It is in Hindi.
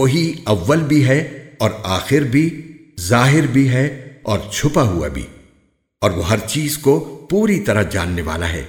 वही अव्वल भी है और आखिर भी, ज़ाहिर भी है और छुपा हुआ भी। और वो हर चीज़ को पूरी तरह जानने वाला है।